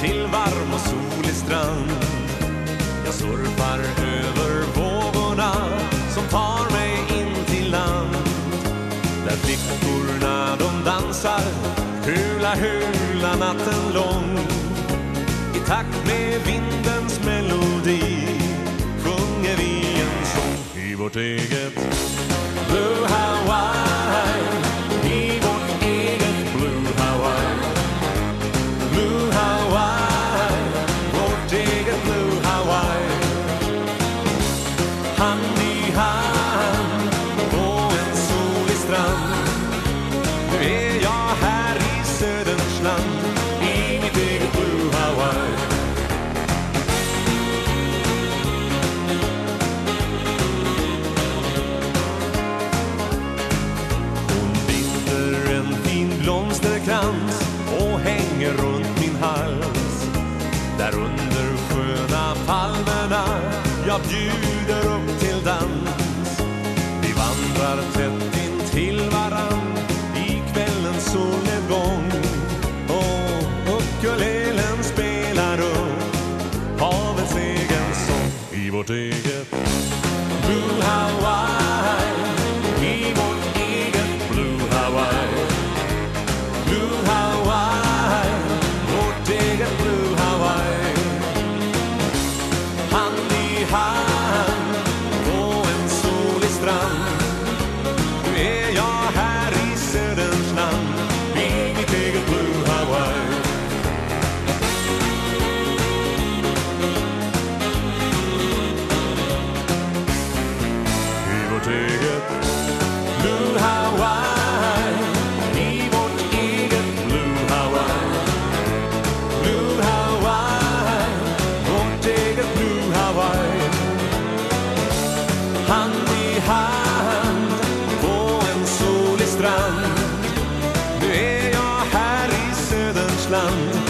till varm och solig strand. Jag surfar över vågorna som tar mig in till land. Där flickorna de dansar, hula hula natten lång. I takt med vindens melodi sjunger vi en sång i vårt eget blöd. I hamn på en solig strand. Nu är jag här i söderns land I mitt eget Blue Hawaii. Hon binder en fin blomsterkrans och hänger runt min hals. Där under sköna palmerna jag bjuder vi vandrar tätt in till varann i kvällens solnedgång. Och ukulelen spelar upp havets egen sång i vårt eget Blue Hawaii i vårt eget Blue Hawaii. Blue Hawaii vårt eget Blue Hawaii. Hand i hand. Islam.